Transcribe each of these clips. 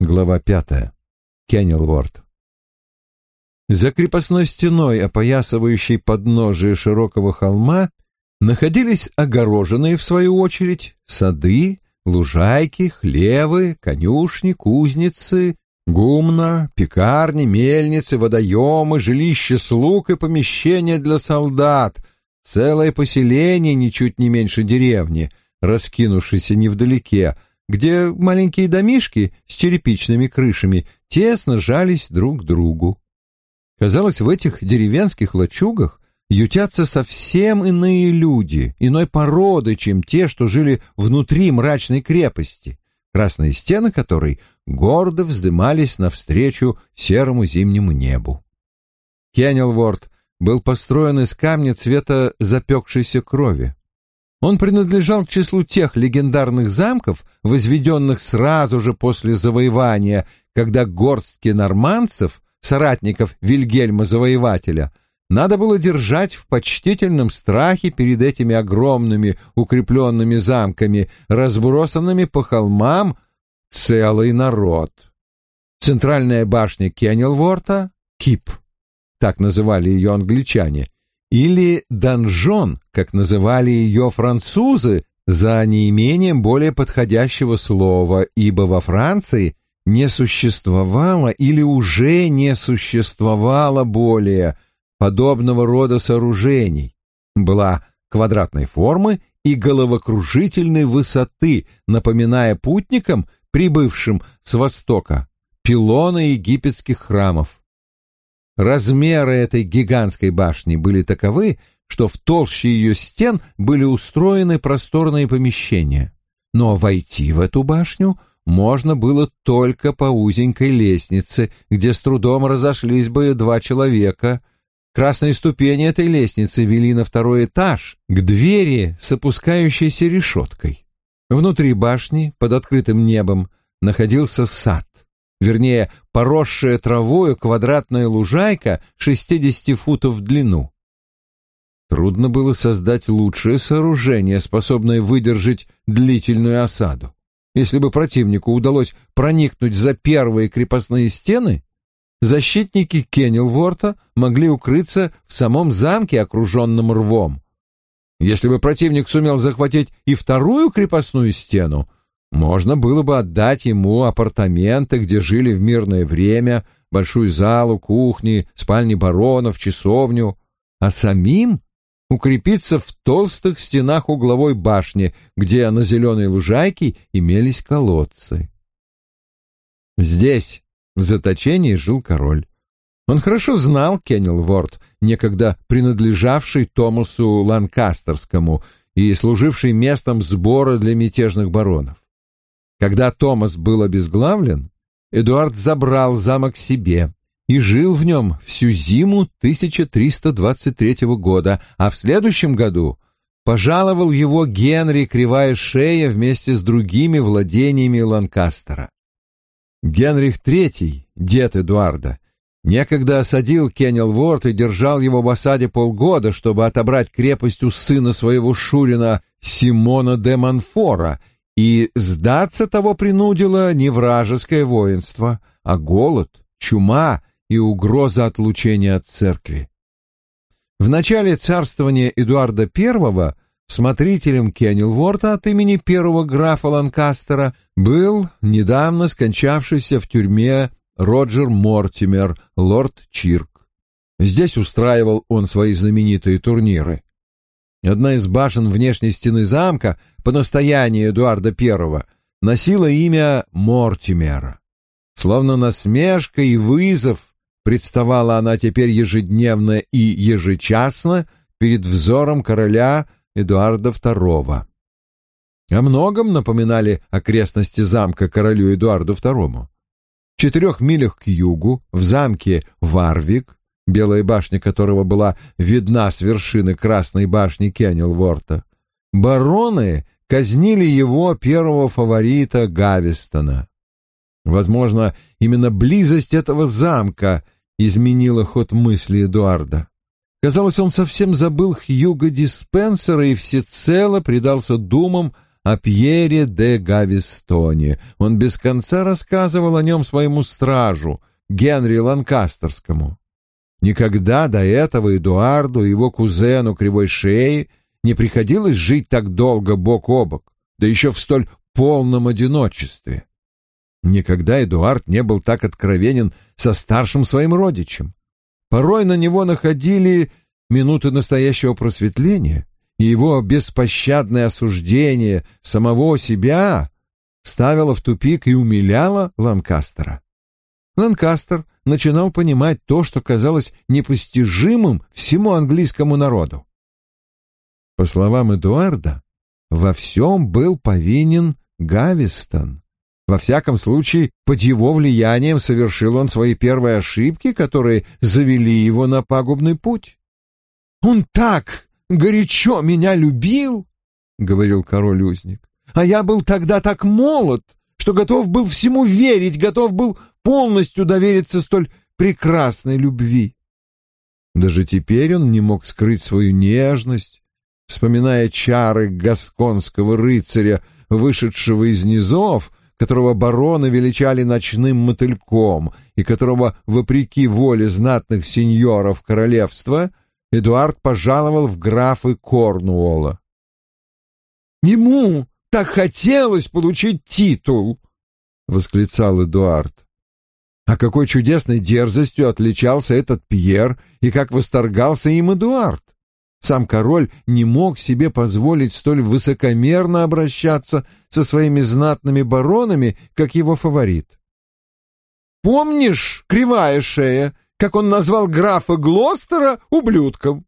Глава пятая. Кеннелворд. За крепостной стеной, опоясывающей подножие широкого холма, находились огороженные, в свою очередь, сады, лужайки, хлевы, конюшни, кузницы, гумна, пекарни, мельницы, водоемы, жилища слуг и помещения для солдат, целое поселение, ничуть не меньше деревни, раскинувшееся невдалеке, где маленькие домишки с черепичными крышами тесно жались друг к другу. Казалось, в этих деревенских лачугах ютятся совсем иные люди, иной породы, чем те, что жили внутри мрачной крепости, красные стены которой гордо вздымались навстречу серому зимнему небу. Кеннелворд был построен из камня цвета запекшейся крови. Он принадлежал к числу тех легендарных замков, возведенных сразу же после завоевания, когда горстки нормандцев, соратников Вильгельма Завоевателя, надо было держать в почтительном страхе перед этими огромными укрепленными замками, разбросанными по холмам целый народ. Центральная башня Кеннелворта — Кип, так называли ее англичане, или донжон, как называли ее французы, за неимением более подходящего слова, ибо во Франции не существовало или уже не существовало более подобного рода сооружений. Была квадратной формы и головокружительной высоты, напоминая путникам, прибывшим с востока, пилоны египетских храмов. Размеры этой гигантской башни были таковы, что в толще ее стен были устроены просторные помещения. Но войти в эту башню можно было только по узенькой лестнице, где с трудом разошлись бы два человека. Красные ступени этой лестницы вели на второй этаж, к двери с опускающейся решеткой. Внутри башни, под открытым небом, находился сад вернее, поросшая травою квадратная лужайка 60 футов в длину. Трудно было создать лучшее сооружение, способное выдержать длительную осаду. Если бы противнику удалось проникнуть за первые крепостные стены, защитники Кеннелворта могли укрыться в самом замке, окруженном рвом. Если бы противник сумел захватить и вторую крепостную стену, можно было бы отдать ему апартаменты, где жили в мирное время, большую залу, кухни, спальни баронов, часовню, а самим укрепиться в толстых стенах угловой башни, где на зеленой лужайке имелись колодцы. Здесь, в заточении, жил король. Он хорошо знал Кеннелворд, некогда принадлежавший Томасу Ланкастерскому и служивший местом сбора для мятежных баронов. Когда Томас был обезглавлен, Эдуард забрал замок себе и жил в нем всю зиму 1323 года, а в следующем году пожаловал его Генри Кривая Шея вместе с другими владениями Ланкастера. Генрих III, дед Эдуарда, некогда осадил Кеннелворд и держал его в осаде полгода, чтобы отобрать крепость у сына своего Шурина Симона де Монфора и сдаться того принудило не вражеское воинство, а голод, чума и угроза отлучения от церкви. В начале царствования Эдуарда I смотрителем Кеннелворта от имени первого графа Ланкастера был недавно скончавшийся в тюрьме Роджер Мортимер, лорд Чирк. Здесь устраивал он свои знаменитые турниры. Одна из башен внешней стены замка по настоянию Эдуарда I носила имя Мортимера. Словно насмешка и вызов представала она теперь ежедневно и ежечасно перед взором короля Эдуарда II. О многом напоминали окрестности замка королю Эдуарду II. В четырех милях к югу, в замке Варвик, белая башня которого была видна с вершины красной башни Кеннелворта, бароны казнили его первого фаворита Гавистона. Возможно, именно близость этого замка изменила ход мысли Эдуарда. Казалось, он совсем забыл Хьюго Диспенсера и всецело предался думам о Пьере де Гавистоне. Он без конца рассказывал о нем своему стражу, Генри Ланкастерскому. Никогда до этого Эдуарду и его кузену Кривой Шеи не приходилось жить так долго бок о бок, да еще в столь полном одиночестве. Никогда Эдуард не был так откровенен со старшим своим родичем. Порой на него находили минуты настоящего просветления, и его беспощадное осуждение самого себя ставило в тупик и умиляло Ланкастера. Ланкастер начинал понимать то, что казалось непостижимым всему английскому народу. По словам Эдуарда, во всем был повинен Гавистон. Во всяком случае, под его влиянием совершил он свои первые ошибки, которые завели его на пагубный путь. «Он так горячо меня любил!» — говорил король-узник. «А я был тогда так молод, что готов был всему верить, готов был полностью довериться столь прекрасной любви. Даже теперь он не мог скрыть свою нежность, вспоминая чары гасконского рыцаря, вышедшего из низов, которого бароны величали ночным мотыльком и которого, вопреки воле знатных сеньоров королевства, Эдуард пожаловал в графы Корнуолла. «Ему так хотелось получить титул!» — восклицал Эдуард. А какой чудесной дерзостью отличался этот Пьер и как восторгался им Эдуард! Сам король не мог себе позволить столь высокомерно обращаться со своими знатными баронами, как его фаворит. «Помнишь, кривая шея, как он назвал графа Глостера ублюдком?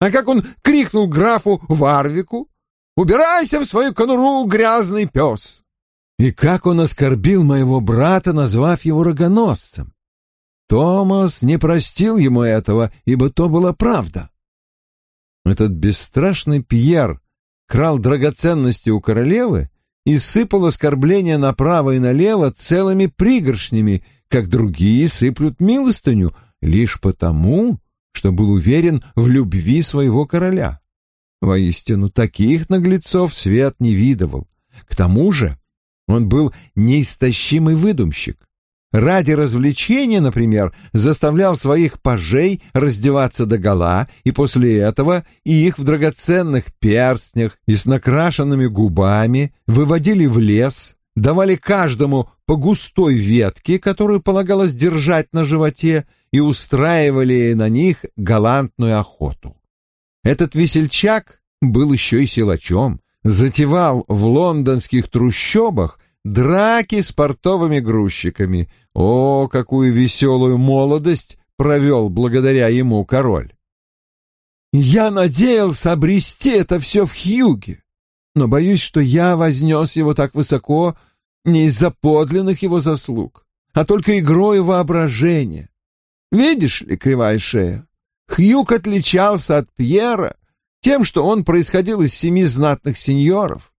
А как он крикнул графу Варвику? «Убирайся в свою конуру, грязный пес!» И как он оскорбил моего брата, назвав его рогоносцем! Томас не простил ему этого, ибо то была правда. Этот бесстрашный Пьер крал драгоценности у королевы и сыпал оскорбления направо и налево целыми пригоршнями, как другие сыплют милостыню, лишь потому, что был уверен в любви своего короля. Воистину, таких наглецов свет не видывал. К тому же он был неистощимый выдумщик. Ради развлечения, например, заставлял своих пажей раздеваться догола, и после этого и их в драгоценных перстнях и с накрашенными губами выводили в лес, давали каждому по густой ветке, которую полагалось держать на животе, и устраивали на них галантную охоту. Этот весельчак был еще и силачом, затевал в лондонских трущобах драки с портовыми грузчиками. О, какую веселую молодость провел благодаря ему король! Я надеялся обрести это все в Хьюге, но боюсь, что я вознес его так высоко не из-за подлинных его заслуг, а только игрой воображения. Видишь ли, кривая шея, Хьюг отличался от Пьера тем, что он происходил из семи знатных сеньоров,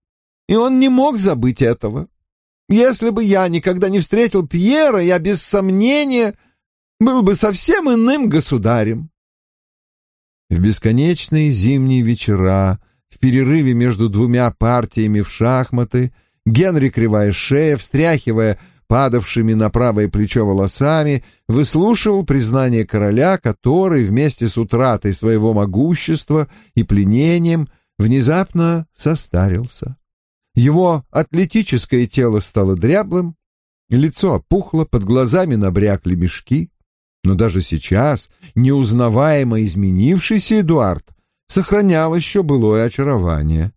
и он не мог забыть этого. Если бы я никогда не встретил Пьера, я без сомнения был бы совсем иным государем. В бесконечные зимние вечера, в перерыве между двумя партиями в шахматы, Генри Кривая Шея, встряхивая падавшими на правое плечо волосами, выслушивал признание короля, который вместе с утратой своего могущества и пленением внезапно состарился. Его атлетическое тело стало дряблым, лицо опухло, под глазами набрякли мешки. Но даже сейчас неузнаваемо изменившийся Эдуард сохранял еще былое очарование.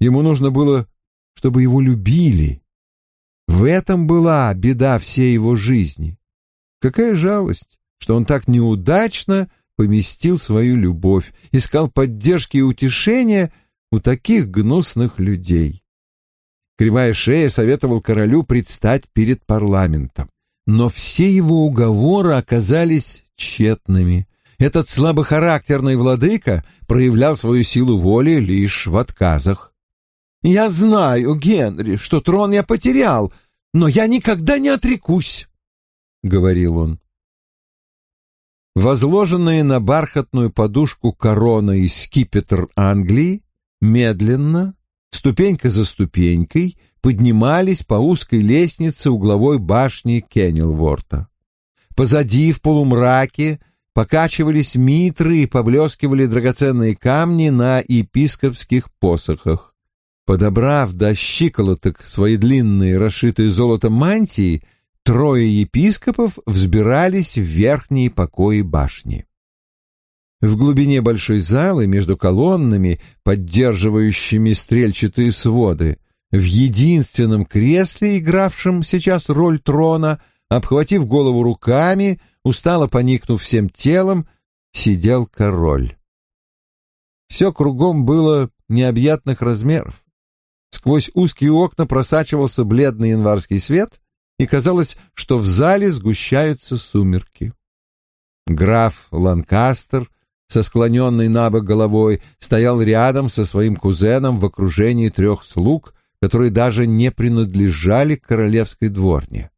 Ему нужно было, чтобы его любили. В этом была беда всей его жизни. Какая жалость, что он так неудачно поместил свою любовь, искал поддержки и утешения у таких гнусных людей. Кривая шея советовал королю предстать перед парламентом. Но все его уговоры оказались тщетными. Этот слабохарактерный владыка проявлял свою силу воли лишь в отказах. «Я знаю, Генри, что трон я потерял, но я никогда не отрекусь», — говорил он. Возложенные на бархатную подушку корона и скипетр Англии медленно, ступенька за ступенькой поднимались по узкой лестнице угловой башни Кеннелворта. Позади, в полумраке, покачивались митры и поблескивали драгоценные камни на епископских посохах. Подобрав до щиколоток свои длинные, расшитые золотом мантии, трое епископов взбирались в верхние покои башни. В глубине большой залы, между колоннами, поддерживающими стрельчатые своды, в единственном кресле, игравшем сейчас роль трона, обхватив голову руками, устало поникнув всем телом, сидел король. Все кругом было необъятных размеров. Сквозь узкие окна просачивался бледный январский свет, и казалось, что в зале сгущаются сумерки. Граф Ланкастер со склоненной на бок головой стоял рядом со своим кузеном в окружении трех слуг, которые даже не принадлежали королевской дворне.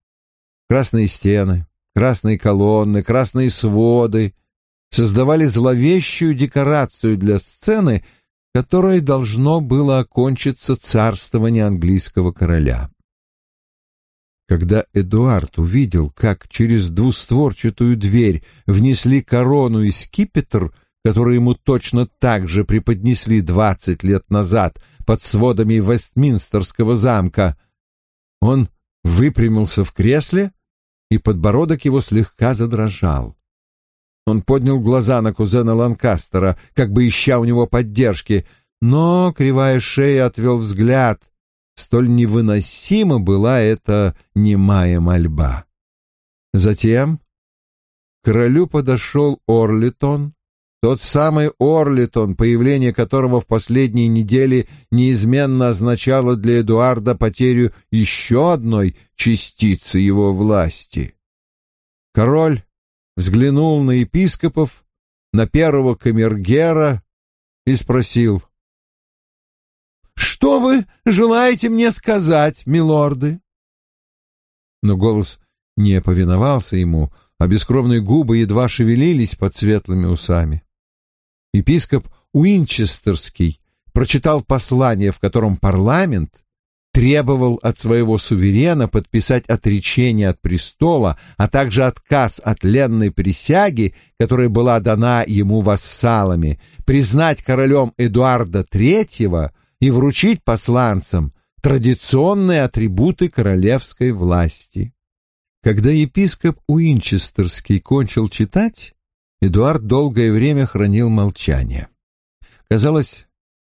Красные стены, красные колонны, красные своды создавали зловещую декорацию для сцены, которой должно было окончиться царствование английского короля. Когда Эдуард увидел, как через двустворчатую дверь внесли корону и скипетр, который ему точно так же преподнесли двадцать лет назад под сводами Вестминстерского замка, он выпрямился в кресле, и подбородок его слегка задрожал. Он поднял глаза на кузена Ланкастера, как бы ища у него поддержки, но кривая шея отвел взгляд. Столь невыносима была эта немая мольба. Затем к королю подошел Орлитон, тот самый Орлитон, появление которого в последние недели неизменно означало для Эдуарда потерю еще одной частицы его власти. Король взглянул на епископов, на первого камергера и спросил, «Что вы желаете мне сказать, милорды?» Но голос не повиновался ему, а бескровные губы едва шевелились под светлыми усами. Епископ Уинчестерский прочитал послание, в котором парламент требовал от своего суверена подписать отречение от престола, а также отказ от ленной присяги, которая была дана ему вассалами, признать королем Эдуарда III и вручить посланцам традиционные атрибуты королевской власти. Когда епископ Уинчестерский кончил читать, Эдуард долгое время хранил молчание. Казалось,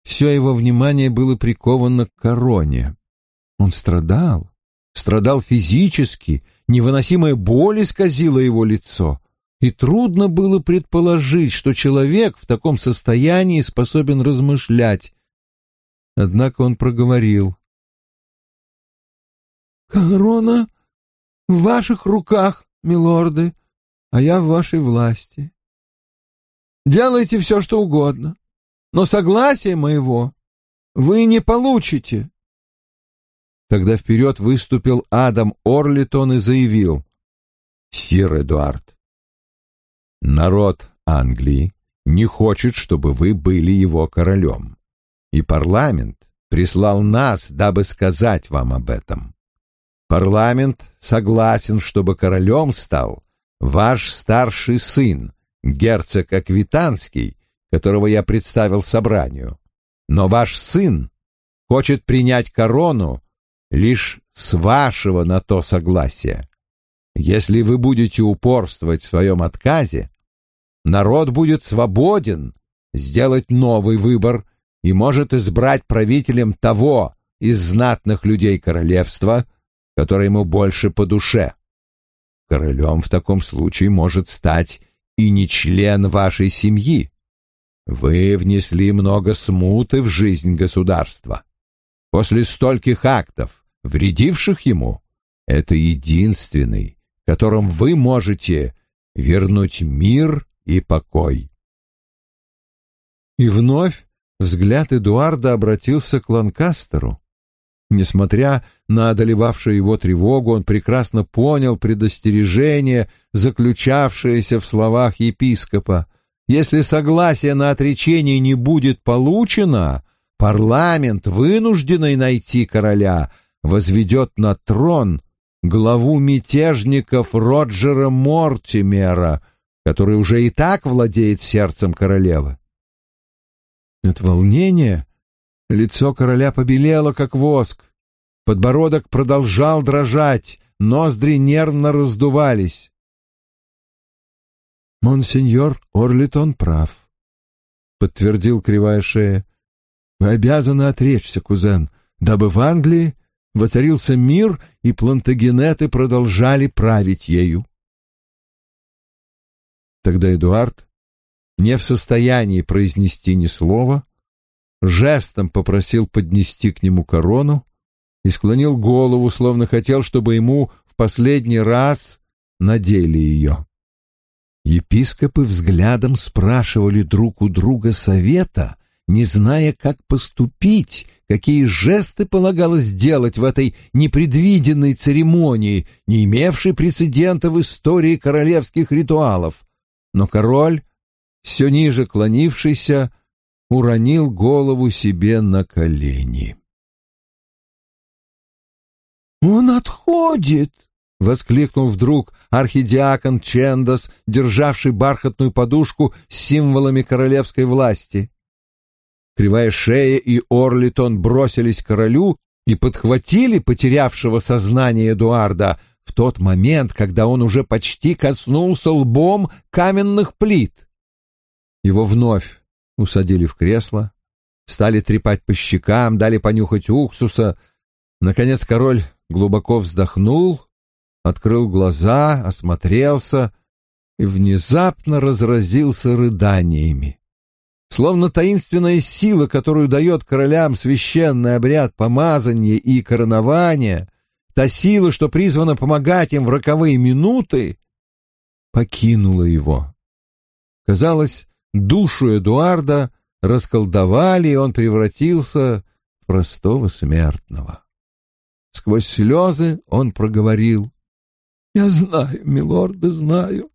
все его внимание было приковано к короне. Он страдал, страдал физически, невыносимая боль исказила его лицо, и трудно было предположить, что человек в таком состоянии способен размышлять. Однако он проговорил. «Корона в ваших руках, милорды, а я в вашей власти. Делайте все, что угодно, но согласия моего вы не получите». Тогда вперед выступил Адам Орлитон и заявил. «Сир Эдуард, народ Англии не хочет, чтобы вы были его королем, и парламент прислал нас, дабы сказать вам об этом. Парламент согласен, чтобы королем стал ваш старший сын, герцог Аквитанский, которого я представил собранию. Но ваш сын хочет принять корону лишь с вашего на то согласия. Если вы будете упорствовать в своем отказе, народ будет свободен сделать новый выбор и может избрать правителем того из знатных людей королевства, который ему больше по душе. Королем в таком случае может стать и не член вашей семьи. Вы внесли много смуты в жизнь государства. После стольких актов, вредивших ему, это единственный, которым вы можете вернуть мир и покой. И вновь взгляд Эдуарда обратился к Ланкастеру. Несмотря на одолевавшую его тревогу, он прекрасно понял предостережение, заключавшееся в словах епископа. Если согласие на отречение не будет получено, парламент, вынужденный найти короля, возведет на трон главу мятежников Роджера Мортимера, который уже и так владеет сердцем королевы. От волнения лицо короля побелело, как воск. Подбородок продолжал дрожать, ноздри нервно раздувались. «Монсеньор Орлитон прав», — подтвердил кривая шея. «Вы обязаны отречься, кузен, дабы в Англии воцарился мир, и плантагенеты продолжали править ею». Тогда Эдуард, не в состоянии произнести ни слова, жестом попросил поднести к нему корону и склонил голову, словно хотел, чтобы ему в последний раз надели ее. Епископы взглядом спрашивали друг у друга совета, не зная, как поступить, какие жесты полагалось сделать в этой непредвиденной церемонии, не имевшей прецедента в истории королевских ритуалов. Но король, все ниже клонившийся, уронил голову себе на колени. «Он отходит!» — воскликнул вдруг архидиакон Чендас, державший бархатную подушку с символами королевской власти. Кривая шея и Орлитон бросились к королю и подхватили потерявшего сознание Эдуарда в тот момент, когда он уже почти коснулся лбом каменных плит. Его вновь усадили в кресло, стали трепать по щекам, дали понюхать уксуса. Наконец король глубоко вздохнул открыл глаза, осмотрелся и внезапно разразился рыданиями. Словно таинственная сила, которую дает королям священный обряд помазания и коронования, та сила, что призвана помогать им в роковые минуты, покинула его. Казалось, душу Эдуарда расколдовали, и он превратился в простого смертного. Сквозь слезы он проговорил. Я знаю, милорды, знаю.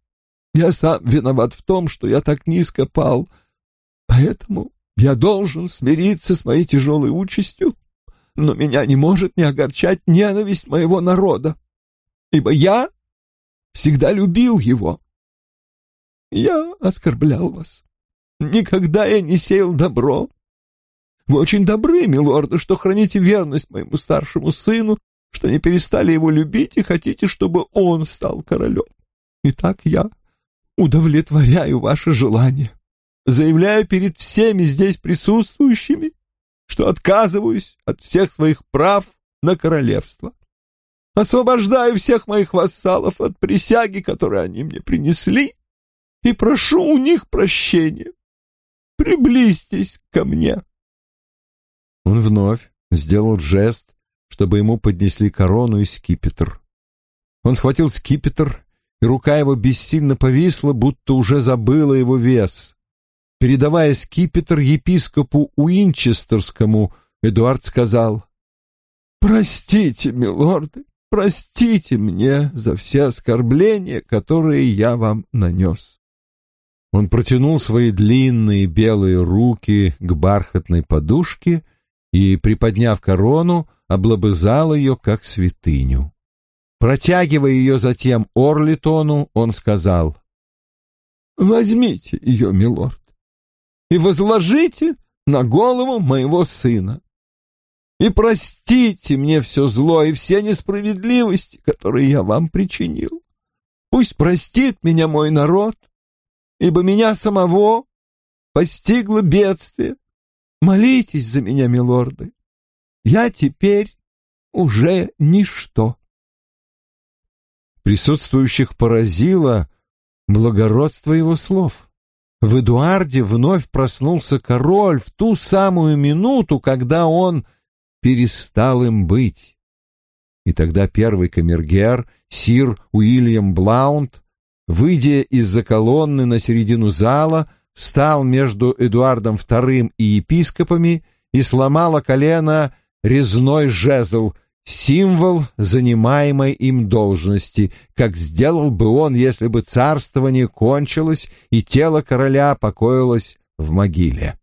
Я сам виноват в том, что я так низко пал. Поэтому я должен смириться с моей тяжелой участью, но меня не может не огорчать ненависть моего народа, ибо я всегда любил его. Я оскорблял вас. Никогда я не сеял добро. Вы очень добры, милорды, что храните верность моему старшему сыну что не перестали его любить и хотите, чтобы он стал королем. Итак, я удовлетворяю ваше желание. Заявляю перед всеми здесь присутствующими, что отказываюсь от всех своих прав на королевство. Освобождаю всех моих вассалов от присяги, которую они мне принесли, и прошу у них прощения. Приблизьтесь ко мне. Он вновь сделал жест, чтобы ему поднесли корону и скипетр. Он схватил скипетр, и рука его бессильно повисла, будто уже забыла его вес. Передавая скипетр епископу Уинчестерскому, Эдуард сказал, «Простите, милорды, простите мне за все оскорбления, которые я вам нанес». Он протянул свои длинные белые руки к бархатной подушке и, приподняв корону, облобызал ее как святыню. Протягивая ее затем Орлитону, он сказал, «Возьмите ее, милорд, и возложите на голову моего сына, и простите мне все зло и все несправедливости, которые я вам причинил. Пусть простит меня мой народ, ибо меня самого постигло бедствие. Молитесь за меня, милорды, я теперь уже ничто. Присутствующих поразило благородство его слов. В Эдуарде вновь проснулся король в ту самую минуту, когда он перестал им быть. И тогда первый камергер, сир Уильям Блаунд, выйдя из-за колонны на середину зала, встал между Эдуардом II и епископами и сломала колено резной жезл, символ занимаемой им должности, как сделал бы он, если бы царствование кончилось и тело короля покоилось в могиле.